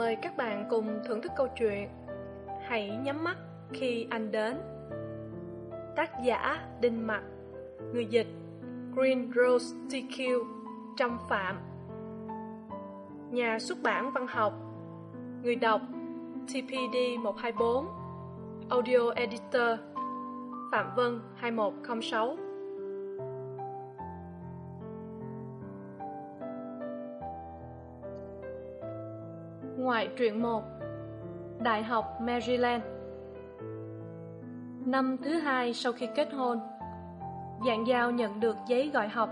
Mời các bạn cùng thưởng thức câu chuyện Hãy nhắm mắt khi anh đến. Tác giả Đinh Mặc, Người dịch Green Rose TQ Trâm Phạm. Nhà xuất bản văn học, Người đọc TPD 124 Audio Editor Phạm Vân 2106 truyện 1 Đại học Maryland. Năm thứ hai sau khi kết hôn Dạng Giao nhận được giấy gọi học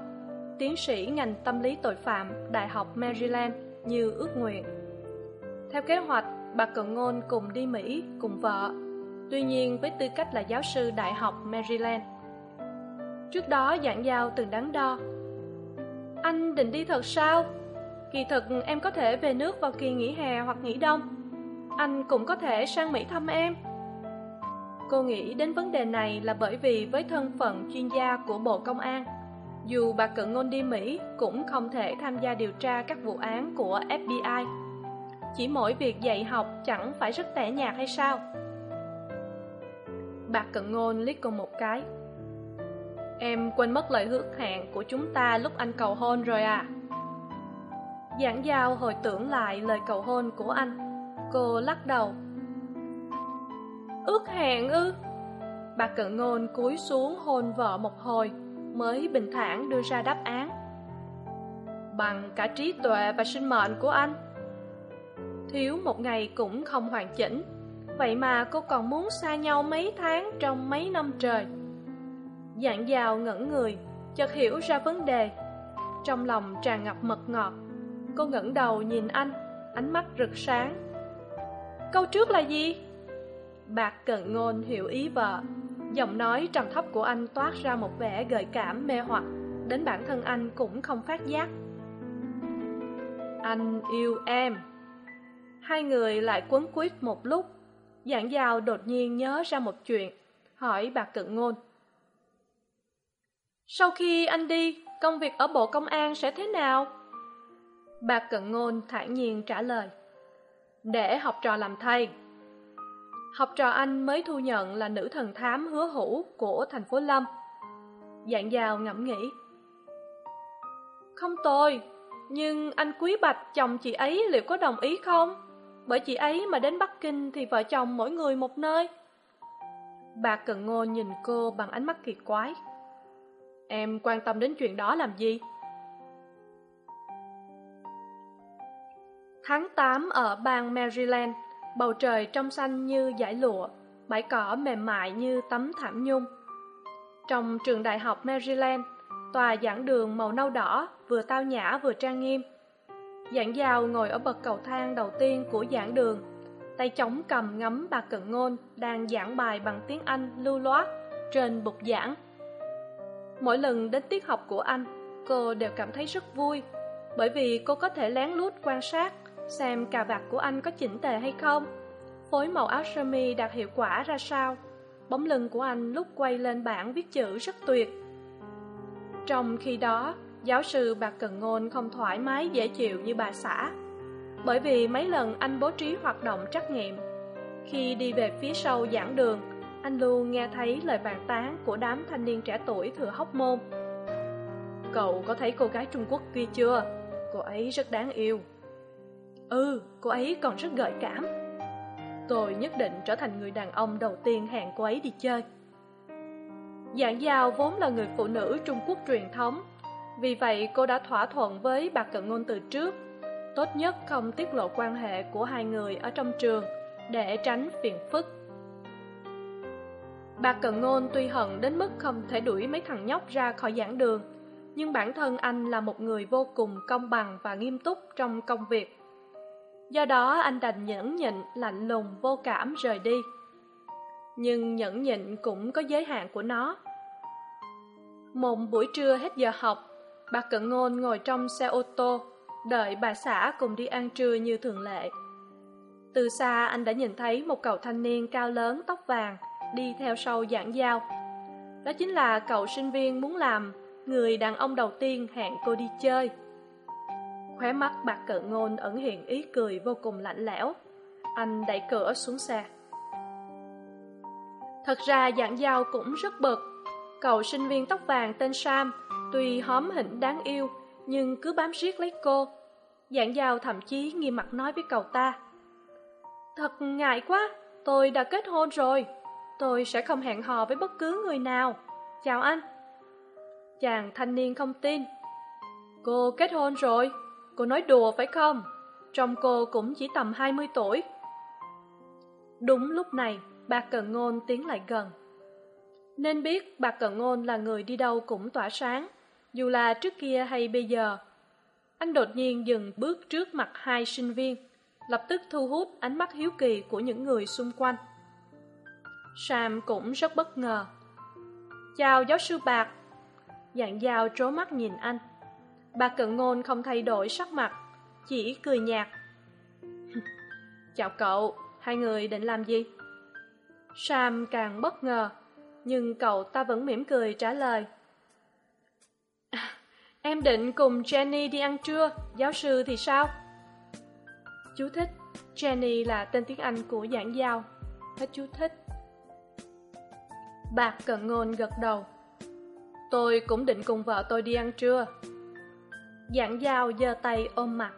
Tiến sĩ ngành tâm lý tội phạm Đại học Maryland như ước nguyện. Theo kế hoạch, bà Cận Ngôn cùng đi Mỹ cùng vợ. Tuy nhiên với tư cách là giáo sư Đại học Maryland. Trước đó Dạng Giao từng đắn đo Anh định đi thật sao? Kỳ thực, em có thể về nước vào kỳ nghỉ hè hoặc nghỉ đông. Anh cũng có thể sang Mỹ thăm em. Cô nghĩ đến vấn đề này là bởi vì với thân phận chuyên gia của Bộ Công an, Dù bà Cận Ngôn đi Mỹ cũng không thể tham gia điều tra các vụ án của FBI Chỉ mỗi việc dạy học chẳng phải rất tẻ nhạt hay sao? Bà Cận Ngôn liếc cô một cái. Em quên mất lời hứa hẹn của chúng ta lúc anh cầu hôn rồi à? Giảng giao hồi tưởng lại lời cầu hôn của anh. Cô lắc đầu. Ước hẹn ư? Bà cận ngôn cúi xuống hôn vợ một hồi, Mới bình thản đưa ra đáp án. Bằng cả trí tuệ và sinh mệnh của anh. Thiếu một ngày cũng không hoàn chỉnh. Vậy mà cô còn muốn xa nhau mấy tháng trong mấy năm trời. Dạng dào ngẩn người, Chợt hiểu ra vấn đề. Trong lòng tràn ngập mật ngọt. Cô ngẩng đầu nhìn anh, Ánh mắt rực sáng. Câu trước là gì? Bạc cận ngôn hiểu ý vợ. Giọng nói trầm thấp của anh toát ra một vẻ gợi cảm mê hoặc, Đến bản thân anh cũng không phát giác. Anh yêu em. Hai người lại quấn quýt một lúc. Giảng giao đột nhiên nhớ ra một chuyện, Hỏi bạc cận ngôn. Sau khi anh đi, Công việc ở Bộ Công an sẽ thế nào? Bạc cận ngôn thản nhiên trả lời, Để học trò làm thay Học trò anh mới thu nhận là nữ thần thám hứa hữu của thành phố Lâm Dạng dào ngẫm nghĩ, Không tôi Nhưng anh Quý Bạch chồng chị ấy liệu có đồng ý không? Bởi chị ấy mà đến Bắc Kinh thì vợ chồng mỗi người một nơi Bà Cận Ngôn nhìn cô bằng ánh mắt kỳ quái, Em quan tâm đến chuyện đó làm gì? Tháng tám ở bang Maryland, Bầu trời trong xanh như dải lụa, Bãi cỏ mềm mại như tấm thảm nhung. Trong trường đại học Maryland, Tòa giảng đường màu nâu đỏ Vừa tao nhã vừa trang nghiêm. Giảng giao ngồi ở bậc cầu thang đầu tiên của giảng đường, Tay chống cầm ngắm bà Cận Ngôn Đang giảng bài bằng tiếng Anh lưu loát Trên bục giảng. Mỗi lần đến tiết học của anh, Cô đều cảm thấy rất vui, Bởi vì cô có thể lén lút quan sát xem cà vạt của anh có chỉnh tề hay không? Phối màu áo sơ mi đạt hiệu quả ra sao? Bóng lưng của anh lúc quay lên bảng viết chữ rất tuyệt. Trong khi đó, giáo sư bạc cần ngôn không thoải mái dễ chịu như bà xã. Bởi vì mấy lần anh bố trí hoạt động trắc nghiệm, khi đi về phía sau giảng đường, anh luôn nghe thấy lời bàn tán của đám thanh niên trẻ tuổi thừa hóc môn. Cậu có thấy cô gái trung quốc kia chưa? Cô ấy rất đáng yêu ừ cô ấy còn rất gợi cảm. Tôi nhất định trở thành người đàn ông đầu tiên hẹn cô ấy đi chơi. Dạng giao vốn là người phụ nữ trung quốc truyền thống. Vì vậy, cô đã thỏa thuận với bà cận ngôn từ trước. Tốt nhất không tiết lộ quan hệ của hai người ở trong trường, để tránh phiền phức. Bà cận ngôn tuy hận đến mức không thể đuổi mấy thằng nhóc ra khỏi giảng đường, nhưng bản thân anh là một người vô cùng công bằng và nghiêm túc trong công việc do đó, anh đành nhẫn nhịn, lạnh lùng, vô cảm rời đi. Nhưng nhẫn nhịn cũng có giới hạn của nó. Một buổi trưa hết giờ học, bà cận ngôn ngồi trong xe ô tô, đợi bà xã cùng đi ăn trưa như thường lệ. Từ xa, anh đã nhìn thấy một cậu thanh niên cao lớn, tóc vàng, đi theo sau giảng giao. Đó chính là cậu sinh viên muốn làm người đàn ông đầu tiên hẹn cô đi chơi khóe mắt bạc cận ngôn ẩn hiện ý cười vô cùng lạnh lẽo. Anh đẩy cửa xuống xe. Thật ra dạng giao cũng rất bực. Cậu sinh viên tóc vàng tên sam, tuy hóm hỉnh đáng yêu, nhưng cứ bám riết lấy cô. Dạng giao thậm chí nghiêm mặt nói với cậu ta. Thật ngại quá, tôi đã kết hôn rồi. Tôi sẽ không hẹn hò với bất cứ người nào. Chào anh. Chàng thanh niên không tin. Cô kết hôn rồi cô nói đùa phải không? Trong cô cũng chỉ tầm hai mươi tuổi. Đúng lúc này, bà cần ngôn tiến lại gần. Nên biết bà cần ngôn là người đi đâu cũng tỏa sáng, dù là trước kia hay bây giờ. Anh đột nhiên dừng bước trước mặt hai sinh viên, lập tức thu hút ánh mắt hiếu kỳ của những người xung quanh. Sam cũng rất bất ngờ. Chào giáo sư bạc. Dạng dao trố mắt nhìn anh bà cận ngôn không thay đổi sắc mặt, chỉ cười nhạt. Chào cậu, hai người định làm gì? Sam càng bất ngờ, nhưng cậu ta vẫn mỉm cười trả lời. Em định cùng jenny đi ăn trưa, giáo sư thì sao? Chú thích, jenny là tên tiếng anh của giảng giao. Hết chú thích. Bạc cận ngôn gật đầu. Tôi cũng định cùng vợ tôi đi ăn trưa. Dạng dao giơ tay ôm mặt.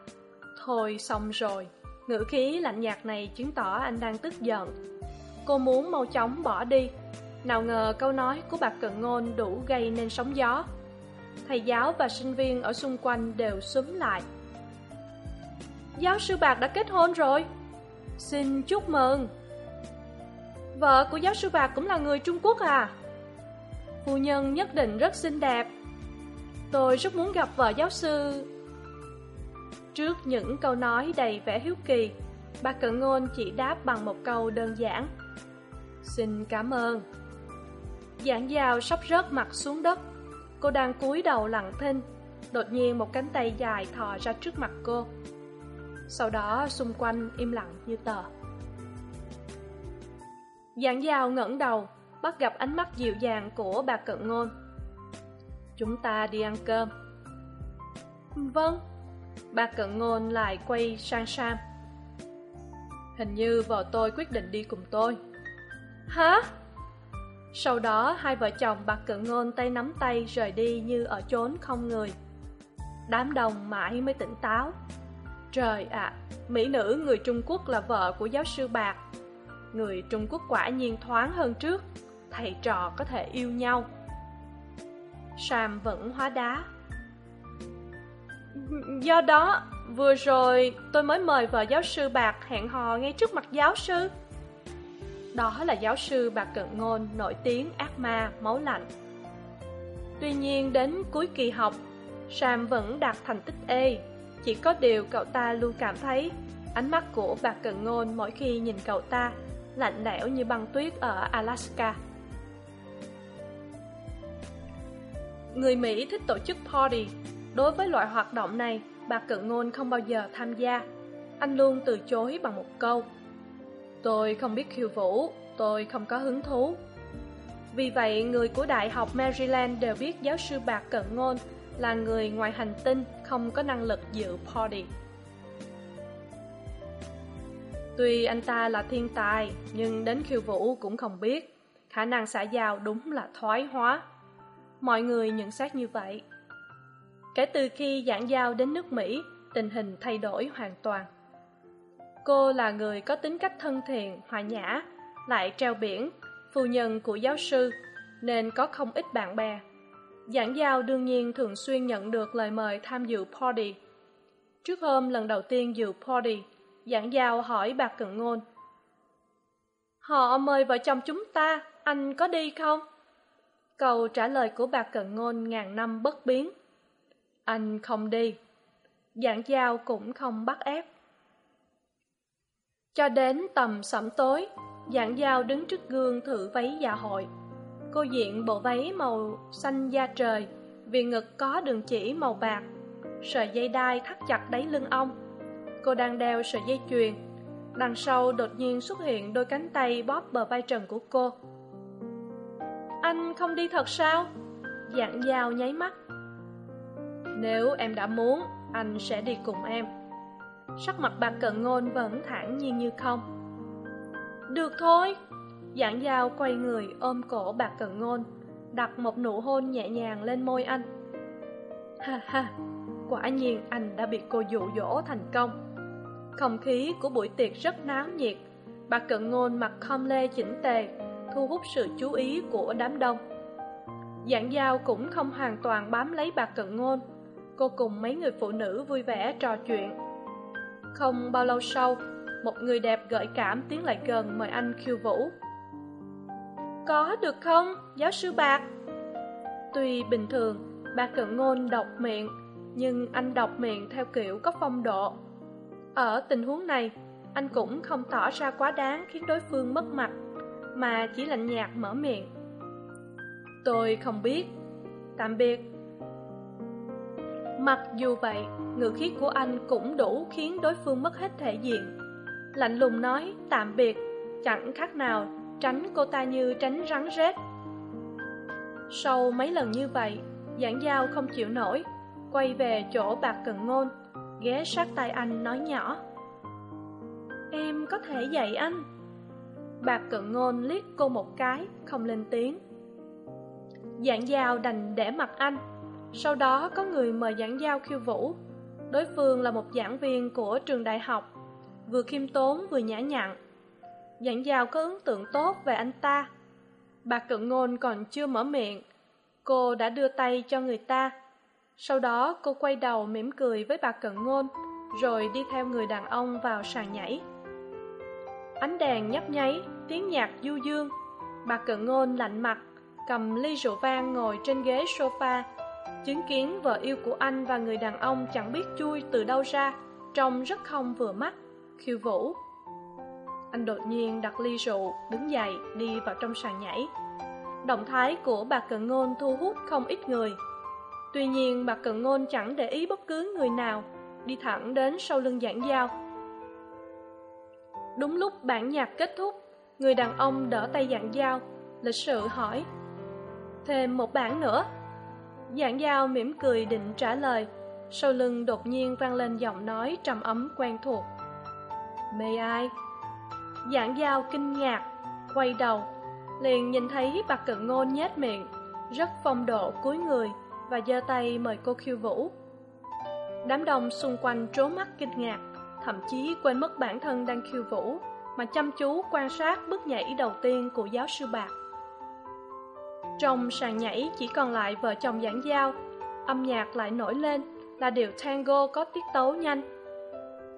Thôi xong rồi, ngữ khí lạnh nhạt này chứng tỏ anh đang tức giận. Cô muốn mau chóng bỏ đi. Nào ngờ câu nói của bạc cận ngôn đủ gây nên sóng gió. Thầy giáo và sinh viên ở xung quanh đều xúm lại. Giáo sư bạc đã kết hôn rồi. Xin chúc mừng. Vợ của giáo sư bạc cũng là người trung quốc à? Phu nhân nhất định rất xinh đẹp tôi rất muốn gặp vợ giáo sư. Trước những câu nói đầy vẻ hiếu kỳ, bà cận ngôn chỉ đáp bằng một câu đơn giản. Xin cảm ơn. Giảng dao sắp rớt mặt xuống đất, cô đang cúi đầu lặng thinh, đột nhiên một cánh tay dài thò ra trước mặt cô. Sau đó xung quanh im lặng như tờ. Giảng dao ngẩng đầu, bắt gặp ánh mắt dịu dàng của bà cận ngôn chúng ta đi ăn cơm. Vâng bà cận ngôn lại quay sang sam. Hình như vợ tôi quyết định đi cùng tôi. Hả? Sau đó, hai vợ chồng bà cận ngôn tay nắm tay rời đi như ở chốn không người. Đám đông mãi mới tỉnh táo. Trời ạ, mỹ nữ người trung quốc là vợ của giáo sư bạc. Người trung quốc quả nhiên thoáng hơn trước. Thầy trò có thể yêu nhau sam vẫn hóa đá. Do đó, vừa rồi tôi mới mời vợ giáo sư bạc hẹn hò ngay trước mặt giáo sư. Đó là giáo sư bạc cận ngôn, nổi tiếng, ác ma, máu lạnh. Tuy nhiên đến cuối kỳ học sam vẫn đạt thành tích e chỉ có điều cậu ta luôn cảm thấy ánh mắt của bạc cận ngôn mỗi khi nhìn cậu ta lạnh lẽo như băng tuyết ở alaska. Người mỹ thích tổ chức party. Đối với loại hoạt động này, bà cận ngôn không bao giờ tham gia. Anh luôn từ chối bằng một câu, tôi không biết khiêu vũ, tôi không có hứng thú. Vì vậy, người của đại học maryland đều biết giáo sư bà cận ngôn là người ngoài hành tinh, không có năng lực dự party. Tuy anh ta là thiên tài, nhưng đến khiêu vũ cũng không biết. Khả năng xã giao đúng là thoái hóa mọi người nhận xét như vậy. Kể từ khi giảng giao đến nước mỹ, tình hình thay đổi hoàn toàn. Cô là người có tính cách thân thiện, hòa nhã, lại treo biển, phu nhân của giáo sư, nên có không ít bạn bè. Giảng giao đương nhiên thường xuyên nhận được lời mời tham dự party. Trước hôm lần đầu tiên dự party, giảng giao hỏi bà cận ngôn, họ mời vợ chồng chúng ta, anh có đi không? Câu trả lời của bà cận ngôn ngàn năm bất biến. Anh không đi. Giảng giao cũng không bắt ép. Cho đến tầm sẩm tối, giảng giao đứng trước gương thử váy dạ hội. Cô diện bộ váy màu xanh da trời, vì ngực có đường chỉ màu bạc. Sợi dây đai thắt chặt đáy lưng ông. Cô đang đeo sợi dây chuyền. Đằng sau đột nhiên xuất hiện đôi cánh tay bóp bờ vai trần của cô anh không đi thật sao? Dạng dao nháy mắt. Nếu em đã muốn anh sẽ đi cùng em. Sắc mặt bạc cận ngôn vẫn thản nhiên như không. Được thôi. Giảng giao quay người ôm cổ bạc cận ngôn đặt một nụ hôn nhẹ nhàng lên môi anh. Ha ha quả nhiên anh đã bị cô dụ dỗ thành công. Không khí của buổi tiệc rất náo nhiệt. Bà cận ngôn mặc khom lê chỉnh tề thu hút sự chú ý của đám đông. Giảng giao cũng không hoàn toàn bám lấy bà cận ngôn. Cô cùng mấy người phụ nữ vui vẻ trò chuyện. Không bao lâu sau, một người đẹp gợi cảm tiến lại gần mời anh khiêu vũ. Có được không, giáo sư bạc? Tuy bình thường, bà cận ngôn đọc miệng, nhưng anh đọc miệng theo kiểu có phong độ. Ở tình huống này, anh cũng không tỏ ra quá đáng khiến đối phương mất mặt mà chỉ lạnh nhạt mở miệng. Tôi không biết. Tạm biệt. Mặc dù vậy, ngữ khí của anh cũng đủ khiến đối phương mất hết thể diện. Lạnh lùng nói, tạm biệt. Chẳng khác nào, tránh cô ta như tránh rắn rết. Sau mấy lần như vậy, giảng giao không chịu nổi, quay về chỗ bạc cần ngôn, ghé sát tay anh nói nhỏ. Em có thể dạy anh bạc cận ngôn liếc cô một cái, không lên tiếng. Giảng giao đành để mặt anh. Sau đó có người mời giảng giao khiêu vũ. Đối phương là một giảng viên của trường đại học, vừa khiêm tốn vừa nhã nhặn. Giảng giao có ấn tượng tốt về anh ta. Bà cận ngôn còn chưa mở miệng. Cô đã đưa tay cho người ta. Sau đó cô quay đầu mỉm cười với bà cận ngôn, rồi đi theo người đàn ông vào sàn nhảy ánh đèn nhấp nháy, tiếng nhạc du dương. Bà cận ngôn lạnh mặt, cầm ly rượu vang ngồi trên ghế sofa, chứng kiến vợ yêu của anh và người đàn ông chẳng biết chui từ đâu ra, trông rất không vừa mắt, khiêu vũ. Anh đột nhiên đặt ly rượu, đứng dậy, đi vào trong sàn nhảy. Động thái của bà cận ngôn thu hút không ít người. Tuy nhiên, bà cận ngôn chẳng để ý bất cứ người nào, đi thẳng đến sau lưng giảng giao đúng lúc bản nhạc kết thúc, người đàn ông đỡ tay dạng giao. Lịch sự hỏi, thêm một bản nữa. Dạng giao mỉm cười định trả lời. Sau lưng đột nhiên vang lên giọng nói trầm ấm quen thuộc. Mê ai? Dạng giao kinh ngạc, quay đầu, liền nhìn thấy bà cận ngôn nhếch miệng, rất phong độ cúi người và giơ tay mời cô khiêu vũ. Đám đông xung quanh trố mắt kinh ngạc thậm chí quên mất bản thân đang khiêu vũ, mà chăm chú quan sát bước nhảy đầu tiên của giáo sư bạc. Trong sàn nhảy chỉ còn lại vợ chồng giảng giao, âm nhạc lại nổi lên là điệu tango có tiết tấu nhanh.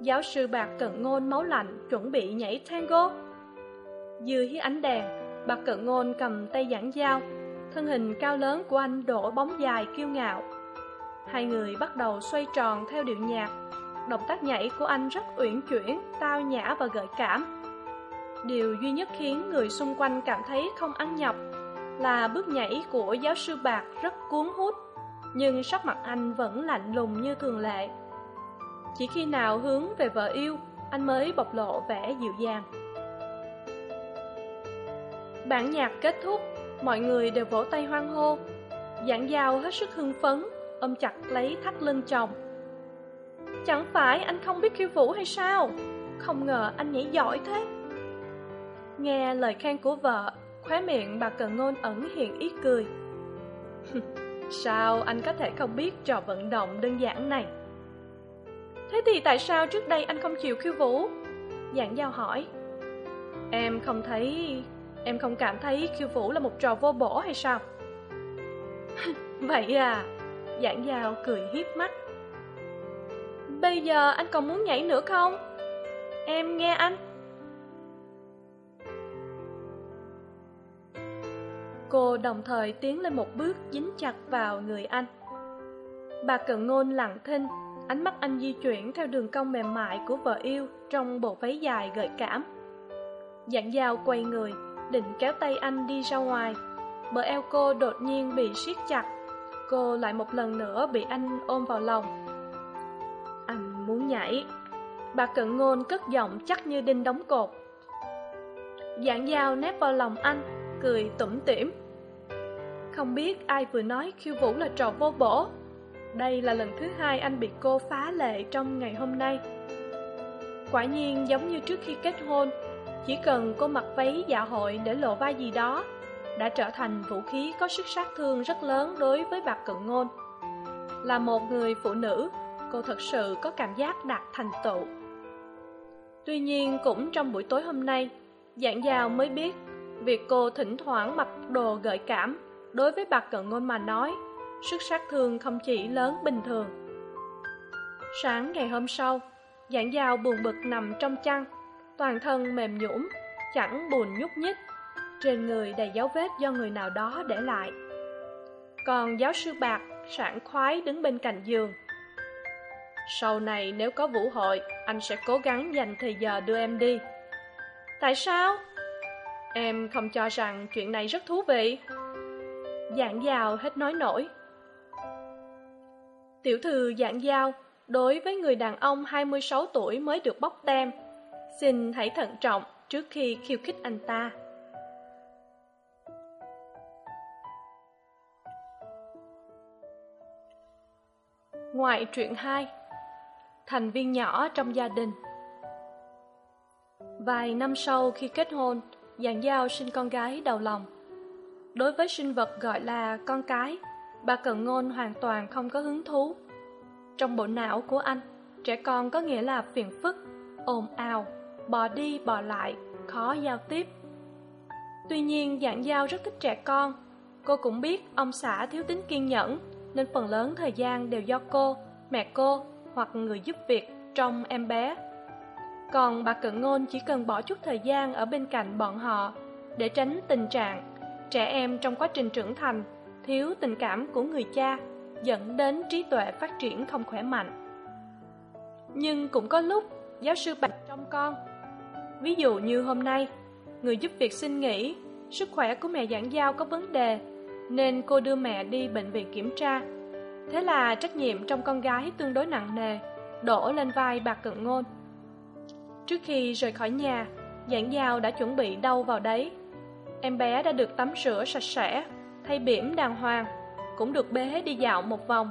Giáo sư bạc cận ngôn máu lạnh chuẩn bị nhảy tango. Dưới ánh đèn bạc cận ngôn cầm tay giảng giao, thân hình cao lớn của anh đổ bóng dài kiêu ngạo. Hai người bắt đầu xoay tròn theo điệu nhạc động tác nhảy của anh rất uyển chuyển, tao nhã và gợi cảm. Điều duy nhất khiến người xung quanh cảm thấy không ăn nhập là bước nhảy của giáo sư bạc rất cuốn hút, nhưng sắc mặt anh vẫn lạnh lùng như thường lệ. Chỉ khi nào hướng về vợ yêu, anh mới bộc lộ vẻ dịu dàng. Bản nhạc kết thúc, mọi người đều vỗ tay hoan hô. Giảng giao hết sức hưng phấn, ôm chặt lấy thắt lưng chồng chẳng phải anh không biết khiêu vũ hay sao? Không ngờ anh nhảy giỏi thế. Nghe lời khen của vợ, khóe miệng bà Cần ngôn ẩn hiện ý cười. sao anh có thể không biết trò vận động đơn giản này? Thế thì tại sao trước đây anh không chịu khiêu vũ? Giảng giao hỏi. Em không thấy, em không cảm thấy khiêu vũ là một trò vô bổ hay sao? Vậy à? Giảng giao cười hiếp mắt bây giờ anh còn muốn nhảy nữa không? Em nghe anh. Cô đồng thời tiến lên một bước dính chặt vào người anh. Bà cận ngôn lặng thinh, ánh mắt anh di chuyển theo đường cong mềm mại của vợ yêu trong bộ váy dài gợi cảm. Dạng dao quay người, định kéo tay anh đi ra ngoài. Bờ eo cô đột nhiên bị siết chặt. Cô lại một lần nữa bị anh ôm vào lòng muốn nhảy. Bà cận ngôn cất giọng chắc như đinh đóng cột. Dạng dao nép vào lòng anh, cười tủm tỉm. Không biết ai vừa nói khiêu vũ là trò vô bổ. Đây là lần thứ hai anh bị cô phá lệ trong ngày hôm nay. Quả nhiên giống như trước khi kết hôn, chỉ cần cô mặc váy dạ hội để lộ vai gì đó, đã trở thành vũ khí có sức sát thương rất lớn đối với bạc cận ngôn. Là một người phụ nữ cô thật sự có cảm giác đạt thành tựu. Tuy nhiên, cũng trong buổi tối hôm nay dạng dào mới biết, việc cô thỉnh thoảng mặc đồ gợi cảm đối với bà cận ngôn mà nói, sức sát thương không chỉ lớn bình thường. Sáng ngày hôm sau dạng dào buồn bực nằm trong chăn, toàn thân mềm nhũn, chẳng buồn nhúc nhích. Trên người đầy dấu vết do người nào đó để lại. Còn giáo sư bạc sảng khoái đứng bên cạnh giường sau này nếu có vũ hội, anh sẽ cố gắng dành thời giờ đưa em đi. Tại sao? Em không cho rằng chuyện này rất thú vị. Dạng giao hết nói nổi. Tiểu thư dạng giao, đối với người đàn ông hai mươi sáu tuổi mới được bóc tem, xin hãy thận trọng trước khi khiêu khích anh ta. Ngoại truyện hai thành viên nhỏ trong gia đình. Vài năm sau khi kết hôn giảng giao sinh con gái đầu lòng. Đối với sinh vật gọi là con cái, bà cận ngôn hoàn toàn không có hứng thú. Trong bộ não của anh, trẻ con có nghĩa là phiền phức, ồn ào, bò đi bò lại, khó giao tiếp. Tuy nhiên dạng giao rất thích trẻ con. Cô cũng biết ông xã thiếu tính kiên nhẫn, nên phần lớn thời gian đều do cô, mẹ cô hoặc người giúp việc trong em bé. Còn bà cận ngôn chỉ cần bỏ chút thời gian ở bên cạnh bọn họ để tránh tình trạng trẻ em trong quá trình trưởng thành, thiếu tình cảm của người cha dẫn đến trí tuệ phát triển không khỏe mạnh. Nhưng cũng có lúc giáo sư bạch trong con. Ví dụ như hôm nay, người giúp việc xin nghỉ, sức khỏe của mẹ giảng giao có vấn đề, nên cô đưa mẹ đi bệnh viện kiểm tra thế là trách nhiệm trong con gái tương đối nặng nề, đổ lên vai bà cận ngôn. Trước khi rời khỏi nhà, giảng giao đã chuẩn bị đâu vào đấy. Em bé đã được tắm rửa sạch sẽ, thay bỉm đàng hoàng, cũng được bế đi dạo một vòng.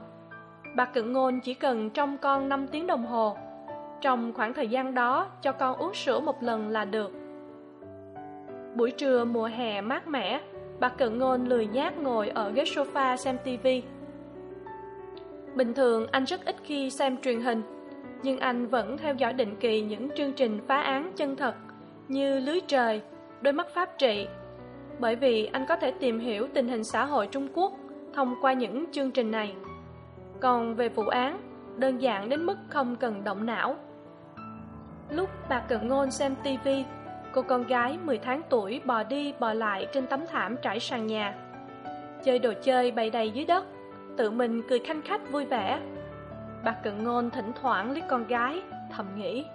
Bà cận ngôn chỉ cần trông con năm tiếng đồng hồ. Trong khoảng thời gian đó, cho con uống sữa một lần là được. Buổi trưa mùa hè mát mẻ, bà cận ngôn lười nhác ngồi ở ghế sofa xem tv bình thường anh rất ít khi xem truyền hình, nhưng anh vẫn theo dõi định kỳ những chương trình phá án chân thật như lưới trời, đôi mắt pháp trị. Bởi vì anh có thể tìm hiểu tình hình xã hội trung quốc thông qua những chương trình này. Còn về vụ án, đơn giản đến mức không cần động não. Lúc bà cận ngôn xem tv cô con gái mười tháng tuổi bò đi bò lại trên tấm thảm trải sàn nhà, chơi đồ chơi bày đầy dưới đất tự mình cười khanh khách vui vẻ. Bà cận ngôn thỉnh thoảng liếc con gái, thầm nghĩ,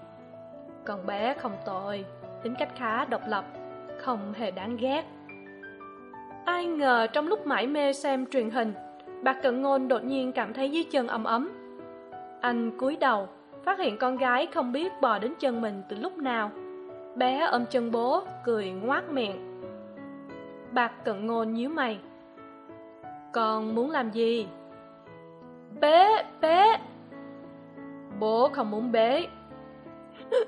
con bé không tội tính cách khá độc lập, không hề đáng ghét. Ai ngờ trong lúc mải mê xem truyền hình, bà cận ngôn đột nhiên cảm thấy dưới chân ấm ấm. Anh cúi đầu, phát hiện con gái không biết bò đến chân mình từ lúc nào. Bé ôm chân bố, cười ngoác miệng. Bạc cận ngôn nhíu mày con muốn làm gì? Bế bế bố không muốn bế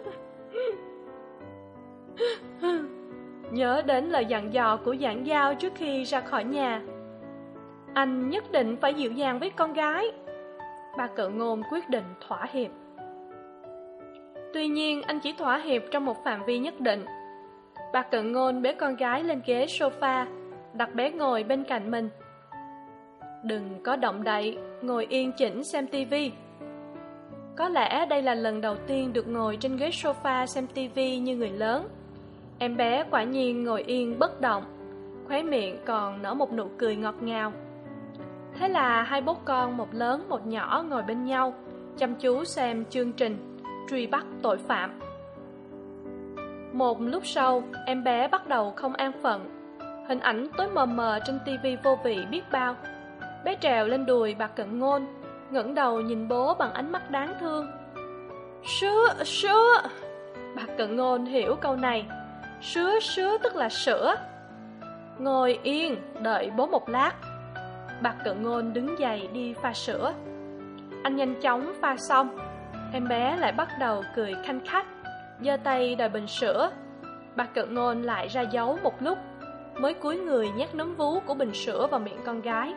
nhớ đến lời dặn dò của giảng giao trước khi ra khỏi nhà. Anh nhất định phải dịu dàng với con gái. Bà cự ngôn quyết định thỏa hiệp. Tuy nhiên, anh chỉ thỏa hiệp trong một phạm vi nhất định. Bà cự ngôn bế con gái lên ghế sofa, đặt bé ngồi bên cạnh mình đừng có động đậy, ngồi yên chỉnh xem tivi có lẽ đây là lần đầu tiên được ngồi trên ghế sofa xem tivi như người lớn. Em bé quả nhiên ngồi yên bất động, khóe miệng còn nở một nụ cười ngọt ngào. Thế là hai bố con, một lớn, một nhỏ, ngồi bên nhau, chăm chú xem chương trình truy bắt tội phạm. Một lúc sau, em bé bắt đầu không an phận. Hình ảnh tối mờ mờ trên tivi vô vị biết bao bé trèo lên đùi bà cận ngôn, ngẩng đầu nhìn bố bằng ánh mắt đáng thương. Sữa sữa bà cận ngôn hiểu câu này. Sứa sứa tức là sữa. Ngồi yên, đợi bố một lát. Bà cận ngôn đứng dậy đi pha sữa. Anh nhanh chóng pha xong. Em bé lại bắt đầu cười khanh khách, giơ tay đòi bình sữa. Bà cận ngôn lại ra dấu một lúc, mới cúi người nhét núm vú của bình sữa vào miệng con gái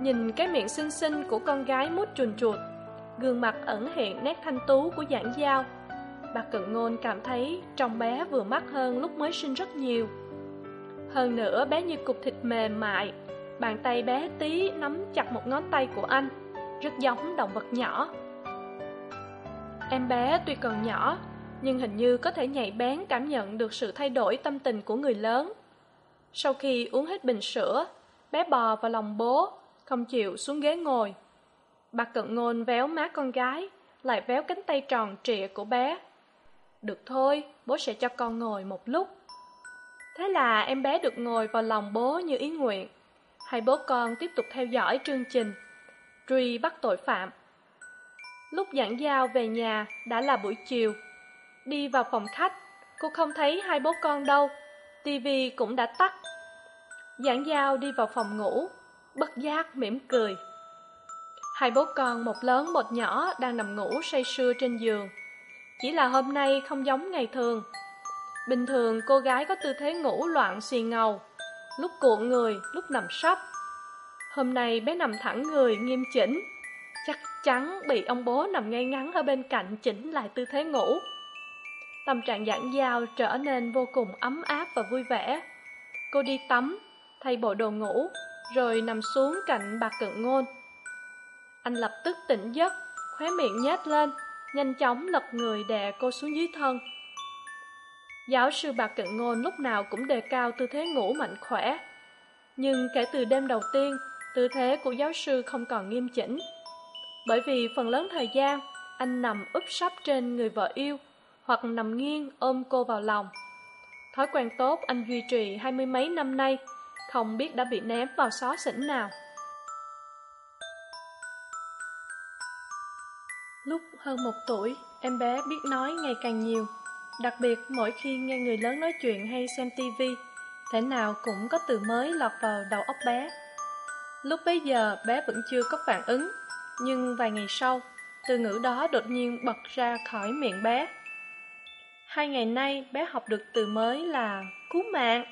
nhìn cái miệng xinh xinh của con gái mút chuồn chuột, gương mặt ẩn hiện nét thanh tú của giảng giao. Bà cận ngôn cảm thấy trong bé vừa mắc hơn lúc mới sinh rất nhiều. Hơn nữa, bé như cục thịt mềm mại, bàn tay bé tí nắm chặt một ngón tay của anh, rất giống động vật nhỏ. Em bé tuy còn nhỏ, nhưng hình như có thể nhạy bén cảm nhận được sự thay đổi tâm tình của người lớn. Sau khi uống hết bình sữa, bé bò vào lòng bố không chịu, xuống ghế ngồi. Bà cận ngôn véo má con gái, lại véo cánh tay tròn trịa của bé. Được thôi, bố sẽ cho con ngồi một lúc. Thế là em bé được ngồi vào lòng bố như ý nguyện. Hai bố con tiếp tục theo dõi chương trình, truy bắt tội phạm. Lúc giảng giao về nhà đã là buổi chiều. Đi vào phòng khách, cô không thấy hai bố con đâu. Tivi cũng đã tắt. Giảng giao đi vào phòng ngủ bất giác mỉm cười. Hai bố con, một lớn một nhỏ, đang nằm ngủ say sưa trên giường. Chỉ là hôm nay không giống ngày thường. Bình thường, cô gái có tư thế ngủ loạn xì ngầu. Lúc cuộn người, lúc nằm sấp. Hôm nay bé nằm thẳng người, nghiêm chỉnh. Chắc chắn bị ông bố nằm ngay ngắn ở bên cạnh chỉnh lại tư thế ngủ. Tâm trạng giảng giao trở nên vô cùng ấm áp và vui vẻ. Cô đi tắm, thay bộ đồ ngủ rồi nằm xuống cạnh bà cận ngôn. Anh lập tức tỉnh giấc, khóe miệng nhếch lên, nhanh chóng lật người đè cô xuống dưới thân. Giáo sư bà cận ngôn lúc nào cũng đề cao tư thế ngủ mạnh khỏe. Nhưng kể từ đêm đầu tiên, tư thế của giáo sư không còn nghiêm chỉnh. Bởi vì phần lớn thời gian, anh nằm úp sấp trên người vợ yêu hoặc nằm nghiêng ôm cô vào lòng. Thói quen tốt anh duy trì hai mươi mấy năm nay không biết đã bị ném vào xó xỉnh nào. Lúc hơn một tuổi, em bé biết nói ngày càng nhiều. Đặc biệt, mỗi khi nghe người lớn nói chuyện hay xem tivi thể nào cũng có từ mới lọt vào đầu óc bé. Lúc bấy giờ, bé vẫn chưa có phản ứng, nhưng vài ngày sau, từ ngữ đó đột nhiên bật ra khỏi miệng bé. Hai ngày nay, bé học được từ mới là cứu mạng!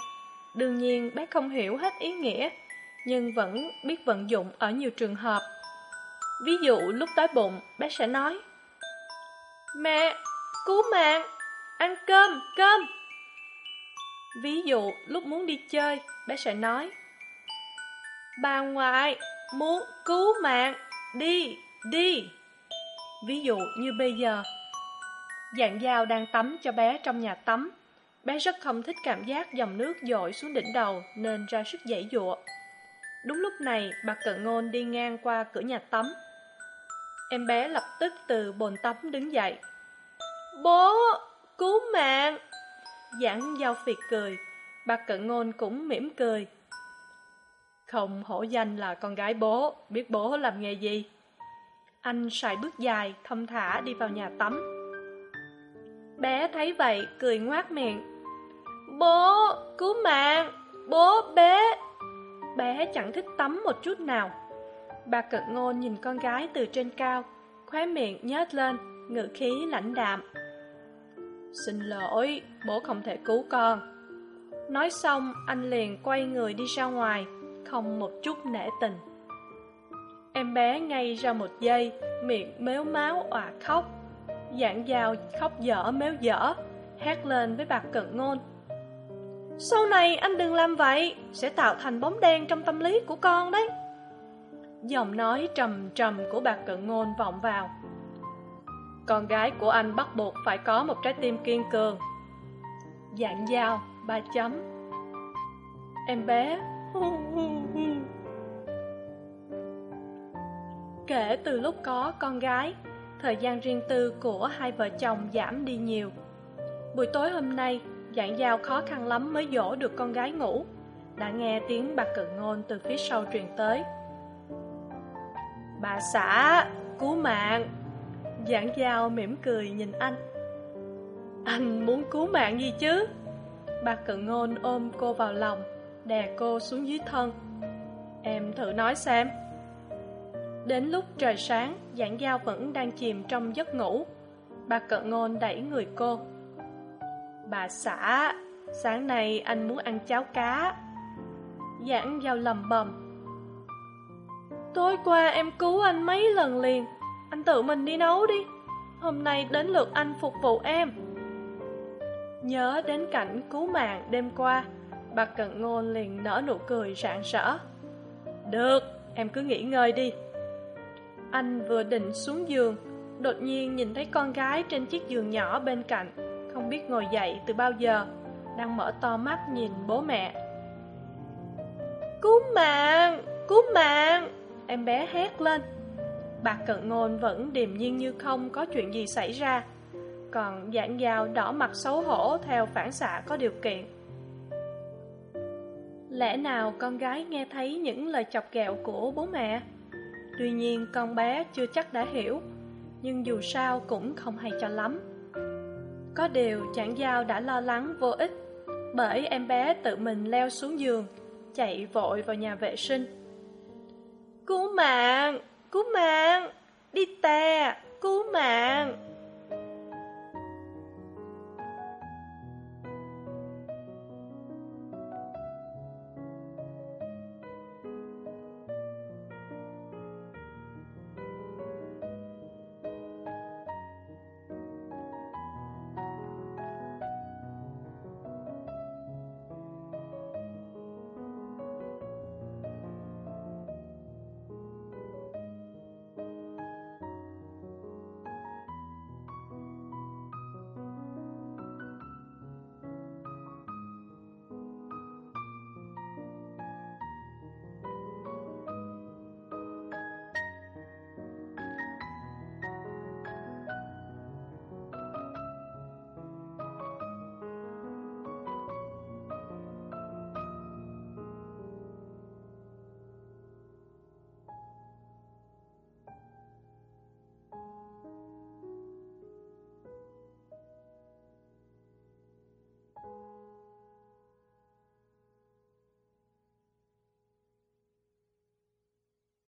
Đương nhiên, bé không hiểu hết ý nghĩa, nhưng vẫn biết vận dụng ở nhiều trường hợp. Ví dụ, lúc đói bụng, bé sẽ nói, mẹ, cứu mạng, ăn cơm cơm. Ví dụ, lúc muốn đi chơi, bé sẽ nói, bà ngoại muốn cứu mạng, đi đi. Ví dụ như bây giờ, dạng dao đang tắm cho bé trong nhà tắm bé rất không thích cảm giác dòng nước dội xuống đỉnh đầu nên ra sức dãy dụa đúng lúc này, bà cận ngôn đi ngang qua cửa nhà tắm. Em bé lập tức từ bồn tắm đứng dậy. Bố, cứu mạng! Giảng giao phiệt cười, bà cận ngôn cũng mỉm cười. Không hổ danh là con gái bố, biết bố làm nghề gì? Anh sải bước dài, thong thả đi vào nhà tắm. Bé thấy vậy, cười ngoác miệng bố, cứu mạng. Bố bé bé chẳng thích tắm một chút nào. Bà cận ngôn nhìn con gái từ trên cao, khóe miệng nhếch lên ngự khí lãnh đạm. Xin lỗi, bố không thể cứu con. Nói xong, anh liền quay người đi ra ngoài, không một chút nể tình. Em bé ngay ra một giây, miệng méo máu òa khóc. Dạng dao khóc dở méo dở, hét lên với bà cận ngôn sau này anh đừng làm vậy, sẽ tạo thành bóng đen trong tâm lý của con đấy. Giọng nói trầm trầm của bà cận ngôn vọng vào. Con gái của anh bắt buộc phải có một trái tim kiên cường. Dạng dao, ba chấm. Em bé kể từ lúc có con gái, thời gian riêng tư của hai vợ chồng giảm đi nhiều. Buổi tối hôm nay dạng giao khó khăn lắm mới dỗ được con gái ngủ. Đã nghe tiếng bà cự ngôn từ phía sau truyền tới. Bà xã cứu mạng. Dạng giao mỉm cười nhìn anh. Anh muốn cứu mạng gì chứ? Bà cự ngôn ôm cô vào lòng, đè cô xuống dưới thân. Em thử nói xem. Đến lúc trời sáng, giảng giao vẫn đang chìm trong giấc ngủ. Bà cận ngôn đẩy người cô bà xã, sáng nay anh muốn ăn cháo cá. Giảng giao lầm bầm. Tối qua em cứu anh mấy lần liền. Anh tự mình đi nấu đi. Hôm nay đến lượt anh phục vụ em. Nhớ đến cảnh cứu mạng đêm qua, bà cận ngôn liền nở nụ cười rạng rỡ. Được, em cứ nghỉ ngơi đi. Anh vừa định xuống giường, đột nhiên nhìn thấy con gái trên chiếc giường nhỏ bên cạnh không biết ngồi dậy từ bao giờ. Đang mở to mắt nhìn bố mẹ. Cứu mạng! Cứu mạng! Em bé hét lên. Bà cận ngôn vẫn điềm nhiên như không có chuyện gì xảy ra, còn dạng giao đỏ mặt xấu hổ theo phản xạ có điều kiện. Lẽ nào con gái nghe thấy những lời chọc ghẹo của bố mẹ? Tuy nhiên con bé chưa chắc đã hiểu, nhưng dù sao cũng không hay cho lắm có điều chẳng giao đã lo lắng vô ích, bởi em bé tự mình leo xuống giường, chạy vội vào nhà vệ sinh. Cứu mạng cứu mạng, đi tè, cứu mạng.